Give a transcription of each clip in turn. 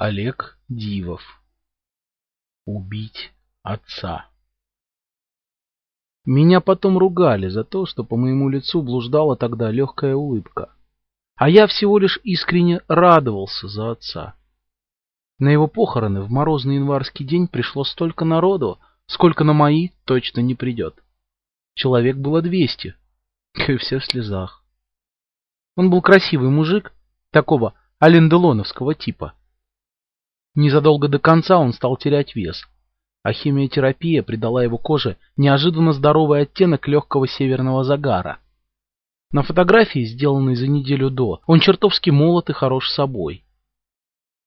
Олег Дивов. Убить отца. Меня потом ругали за то, что по моему лицу блуждала тогда легкая улыбка. А я всего лишь искренне радовался за отца. На его похороны в морозный январский день пришло столько народу, сколько на мои точно не придет. Человек было двести, и все в слезах. Он был красивый мужик, такого аленделоновского типа. Незадолго до конца он стал терять вес, а химиотерапия придала его коже неожиданно здоровый оттенок легкого северного загара. На фотографии, сделанной за неделю до, он чертовски молод и хорош собой.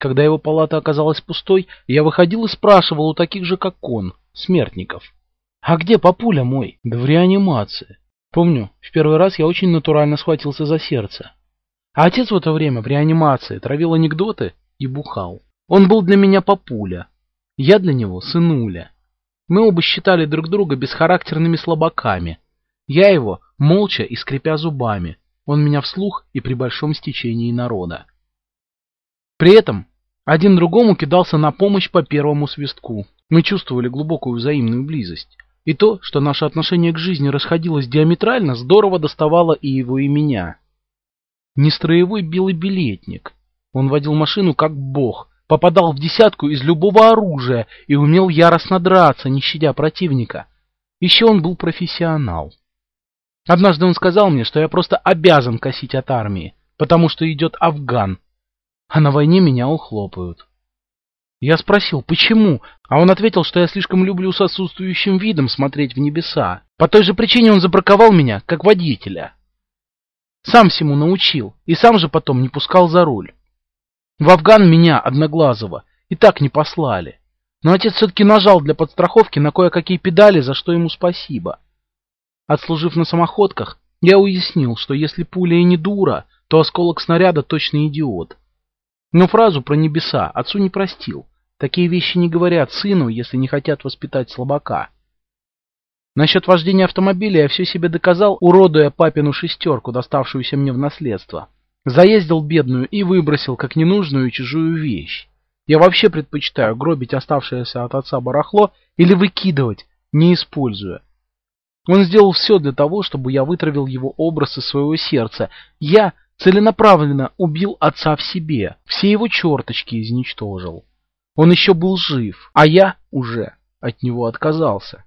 Когда его палата оказалась пустой, я выходил и спрашивал у таких же, как он, смертников. «А где папуля мой?» «Да в реанимации». Помню, в первый раз я очень натурально схватился за сердце. А отец в это время в реанимации травил анекдоты и бухал. Он был для меня папуля. Я для него сынуля. Мы оба считали друг друга бесхарактерными слабаками. Я его молча и скрипя зубами. Он меня вслух и при большом стечении народа. При этом один другому кидался на помощь по первому свистку. Мы чувствовали глубокую взаимную близость. И то, что наше отношение к жизни расходилось диаметрально, здорово доставало и его, и меня. Не строевой белый билетник. Он водил машину как бог, попадал в десятку из любого оружия и умел яростно драться, не щадя противника. Еще он был профессионал. Однажды он сказал мне, что я просто обязан косить от армии, потому что идет Афган, а на войне меня ухлопают. Я спросил, почему, а он ответил, что я слишком люблю с отсутствующим видом смотреть в небеса. По той же причине он забраковал меня, как водителя. Сам всему научил, и сам же потом не пускал за руль. В Афган меня, Одноглазого, и так не послали. Но отец все-таки нажал для подстраховки на кое-какие педали, за что ему спасибо. Отслужив на самоходках, я уяснил, что если пуля и не дура, то осколок снаряда точно идиот. Но фразу про небеса отцу не простил. Такие вещи не говорят сыну, если не хотят воспитать слабака. Насчет вождения автомобиля я все себе доказал, уродуя папину шестерку, доставшуюся мне в наследство. Заездил бедную и выбросил, как ненужную чужую вещь. Я вообще предпочитаю гробить оставшееся от отца барахло или выкидывать, не используя. Он сделал все для того, чтобы я вытравил его образ из своего сердца. Я целенаправленно убил отца в себе, все его черточки изничтожил. Он еще был жив, а я уже от него отказался.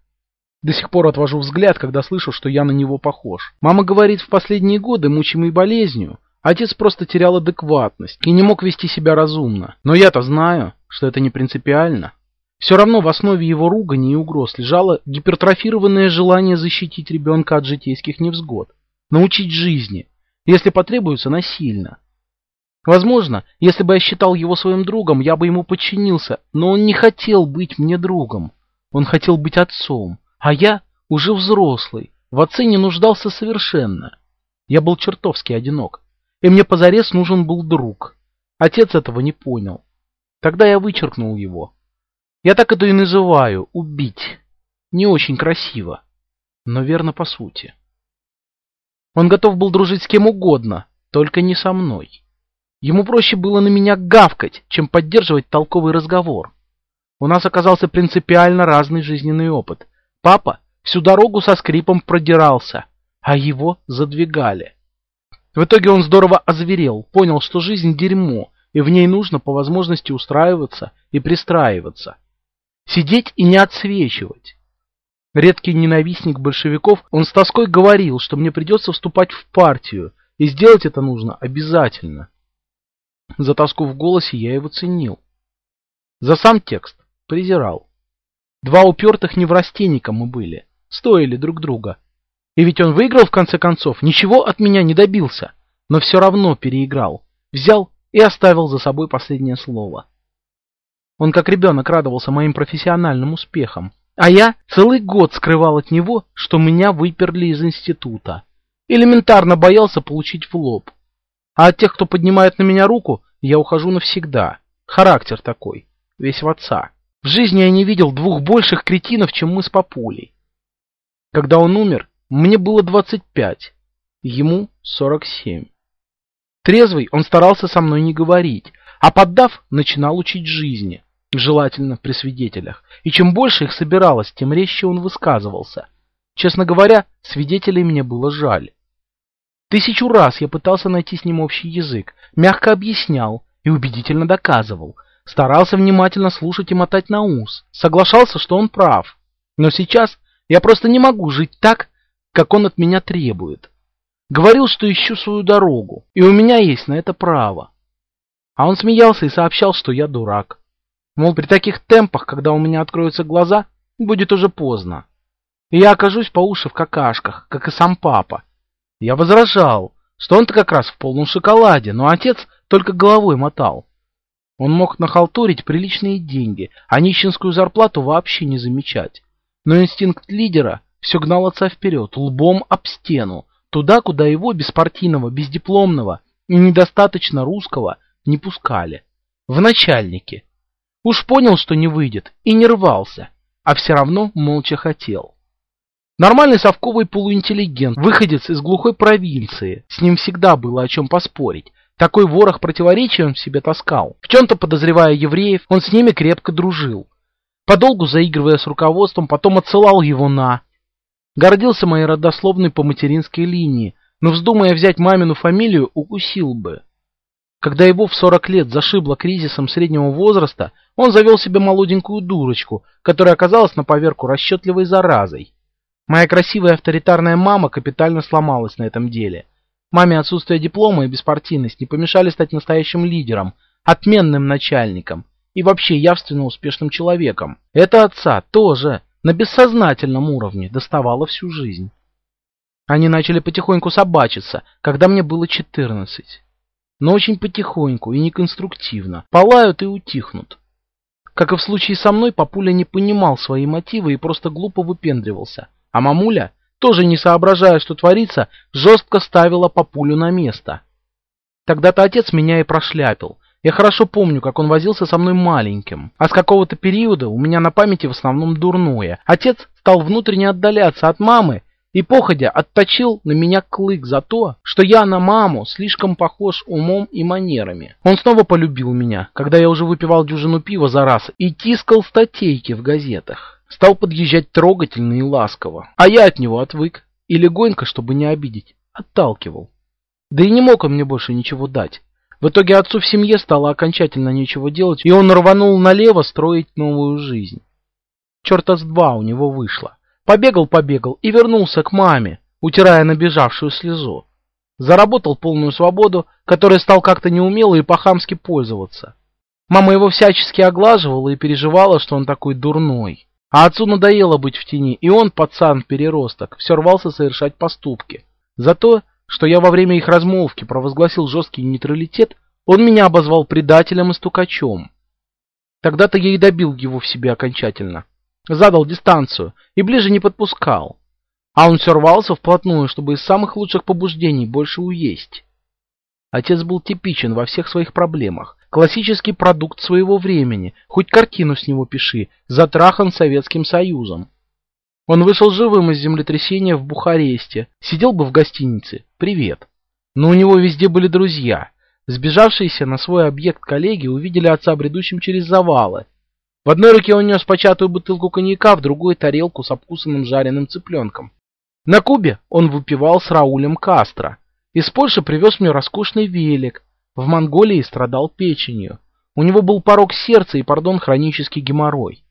До сих пор отвожу взгляд, когда слышу, что я на него похож. Мама говорит, в последние годы, мучимый болезнью, отец просто терял адекватность и не мог вести себя разумно. Но я-то знаю, что это не принципиально. Все равно в основе его ругани и угроз лежало гипертрофированное желание защитить ребенка от житейских невзгод, научить жизни, если потребуется, насильно. Возможно, если бы я считал его своим другом, я бы ему подчинился, но он не хотел быть мне другом. Он хотел быть отцом, а я уже взрослый, в отце не нуждался совершенно. Я был чертовски одинок, и мне позарез нужен был друг. Отец этого не понял. Тогда я вычеркнул его. Я так это и называю — убить. Не очень красиво, но верно по сути. Он готов был дружить с кем угодно, только не со мной. Ему проще было на меня гавкать, чем поддерживать толковый разговор. У нас оказался принципиально разный жизненный опыт. Папа всю дорогу со скрипом продирался, а его задвигали. В итоге он здорово озверел, понял, что жизнь дерьмо, и в ней нужно по возможности устраиваться и пристраиваться. Сидеть и не отсвечивать. Редкий ненавистник большевиков, он с тоской говорил, что мне придется вступать в партию, и сделать это нужно обязательно. За тоску в голосе я его ценил. За сам текст презирал. Два упертых неврастенника мы были, стоили друг друга. И ведь он выиграл в конце концов, ничего от меня не добился, но все равно переиграл, взял и оставил за собой последнее слово. Он как ребенок радовался моим профессиональным успехам, а я целый год скрывал от него, что меня выперли из института. Элементарно боялся получить в лоб. А от тех, кто поднимает на меня руку, я ухожу навсегда. Характер такой, весь в отца. В жизни я не видел двух больших кретинов, чем мы с папулей. Когда он умер, мне было 25, ему 47. Трезвый он старался со мной не говорить, а поддав, начинал учить жизни, желательно при свидетелях. И чем больше их собиралось, тем резче он высказывался. Честно говоря, свидетелей мне было жаль. Тысячу раз я пытался найти с ним общий язык, мягко объяснял и убедительно доказывал, старался внимательно слушать и мотать на ус, соглашался, что он прав. Но сейчас я просто не могу жить так, как он от меня требует. Говорил, что ищу свою дорогу, и у меня есть на это право. А он смеялся и сообщал, что я дурак. Мол, при таких темпах, когда у меня откроются глаза, будет уже поздно. И я окажусь по уши в какашках, как и сам папа. Я возражал, что он-то как раз в полном шоколаде, но отец только головой мотал. Он мог нахалтурить приличные деньги, а нищенскую зарплату вообще не замечать. Но инстинкт лидера все гнал отца вперед, лбом об стену, туда, куда его, беспартийного, бездипломного и недостаточно русского, не пускали. В начальнике. Уж понял, что не выйдет, и не рвался, а все равно молча хотел. Нормальный совковый полуинтеллигент, выходец из глухой провинции, с ним всегда было о чем поспорить. Такой ворох противоречий он себе таскал. В чем-то подозревая евреев, он с ними крепко дружил. Подолгу заигрывая с руководством, потом отсылал его на... Гордился моей родословной по материнской линии, но, вздумая взять мамину фамилию, укусил бы. Когда его в 40 лет зашибло кризисом среднего возраста, он завел себе молоденькую дурочку, которая оказалась на поверку расчетливой заразой. Моя красивая авторитарная мама капитально сломалась на этом деле. Маме отсутствие диплома и беспартийность не помешали стать настоящим лидером, отменным начальником и вообще явственно успешным человеком. Это отца тоже на бессознательном уровне доставало всю жизнь. Они начали потихоньку собачиться, когда мне было 14. Но очень потихоньку и неконструктивно. Полают и утихнут. Как и в случае со мной, папуля не понимал свои мотивы и просто глупо выпендривался. А мамуля, тоже не соображая, что творится, жестко ставила папулю на место. Тогда-то отец меня и прошляпил. Я хорошо помню, как он возился со мной маленьким. А с какого-то периода у меня на памяти в основном дурное. Отец стал внутренне отдаляться от мамы и, походя, отточил на меня клык за то, что я на маму слишком похож умом и манерами. Он снова полюбил меня, когда я уже выпивал дюжину пива за раз и тискал статейки в газетах. Стал подъезжать трогательно и ласково, а я от него отвык и легонько, чтобы не обидеть, отталкивал. Да и не мог он мне больше ничего дать. В итоге отцу в семье стало окончательно нечего делать, и он рванул налево строить новую жизнь. Черта с два у него вышло. Побегал-побегал и вернулся к маме, утирая набежавшую слезу. Заработал полную свободу, которой стал как-то неумело и по-хамски пользоваться. Мама его всячески оглаживала и переживала, что он такой дурной. А отцу надоело быть в тени, и он, пацан-переросток, все рвался совершать поступки. За то, что я во время их размолвки провозгласил жесткий нейтралитет, он меня обозвал предателем и стукачом. Тогда-то я и добил его в себе окончательно. Задал дистанцию и ближе не подпускал. А он все рвался вплотную, чтобы из самых лучших побуждений больше уесть. Отец был типичен во всех своих проблемах. Классический продукт своего времени, хоть картину с него пиши, затрахан Советским Союзом. Он вышел живым из землетрясения в Бухаресте, сидел бы в гостинице, привет. Но у него везде были друзья. Сбежавшиеся на свой объект коллеги увидели отца бредущим через завалы. В одной руке он нес початую бутылку коньяка, в другой тарелку с обкусанным жареным цыпленком. На Кубе он выпивал с Раулем Кастро. Из Польши привез мне роскошный велик, в Монголии страдал печенью. У него был порог сердца и, пардон, хронический геморрой.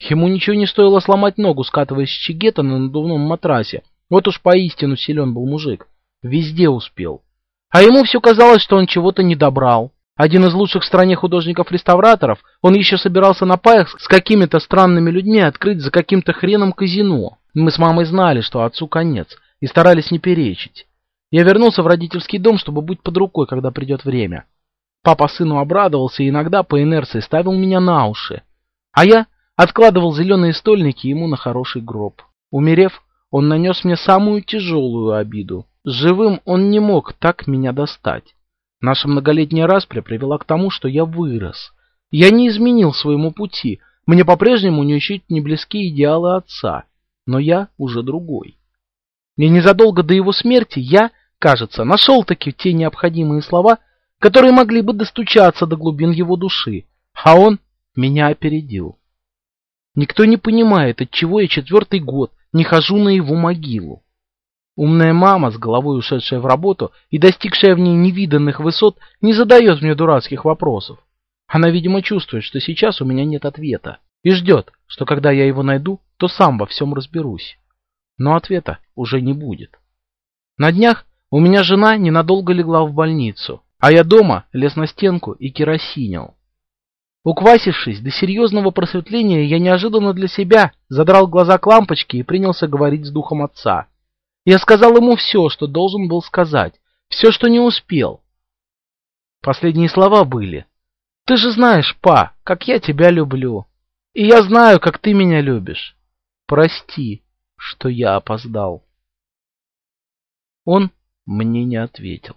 Ему ничего не стоило сломать ногу, скатываясь с чигета на надувном матрасе. Вот уж поистину силен был мужик. Везде успел. А ему все казалось, что он чего-то не добрал. Один из лучших в стране художников-реставраторов, он еще собирался на паях с какими-то странными людьми открыть за каким-то хреном казино. Мы с мамой знали, что отцу конец, и старались не перечить. Я вернулся в родительский дом, чтобы быть под рукой, когда придет время. Папа сыну обрадовался и иногда по инерции ставил меня на уши. А я откладывал зеленые стольники ему на хороший гроб. Умерев, он нанес мне самую тяжелую обиду. Живым он не мог так меня достать. Наша многолетняя распря привела к тому, что я вырос. Я не изменил своему пути. Мне по-прежнему не ищут не близкие идеалы отца. Но я уже другой. И незадолго до его смерти я Кажется, нашел таки те необходимые слова, которые могли бы достучаться до глубин его души, а он меня опередил. Никто не понимает, от чего я четвертый год не хожу на его могилу. Умная мама, с головой ушедшая в работу и достигшая в ней невиданных высот, не задает мне дурацких вопросов. Она, видимо, чувствует, что сейчас у меня нет ответа, и ждет, что когда я его найду, то сам во всем разберусь. Но ответа уже не будет. На днях у меня жена ненадолго легла в больницу, а я дома лез на стенку и керосинил. Уквасившись до серьезного просветления, я неожиданно для себя задрал глаза к лампочке и принялся говорить с духом отца. Я сказал ему все, что должен был сказать, все, что не успел. Последние слова были. «Ты же знаешь, па, как я тебя люблю. И я знаю, как ты меня любишь. Прости, что я опоздал». Он мне не ответил.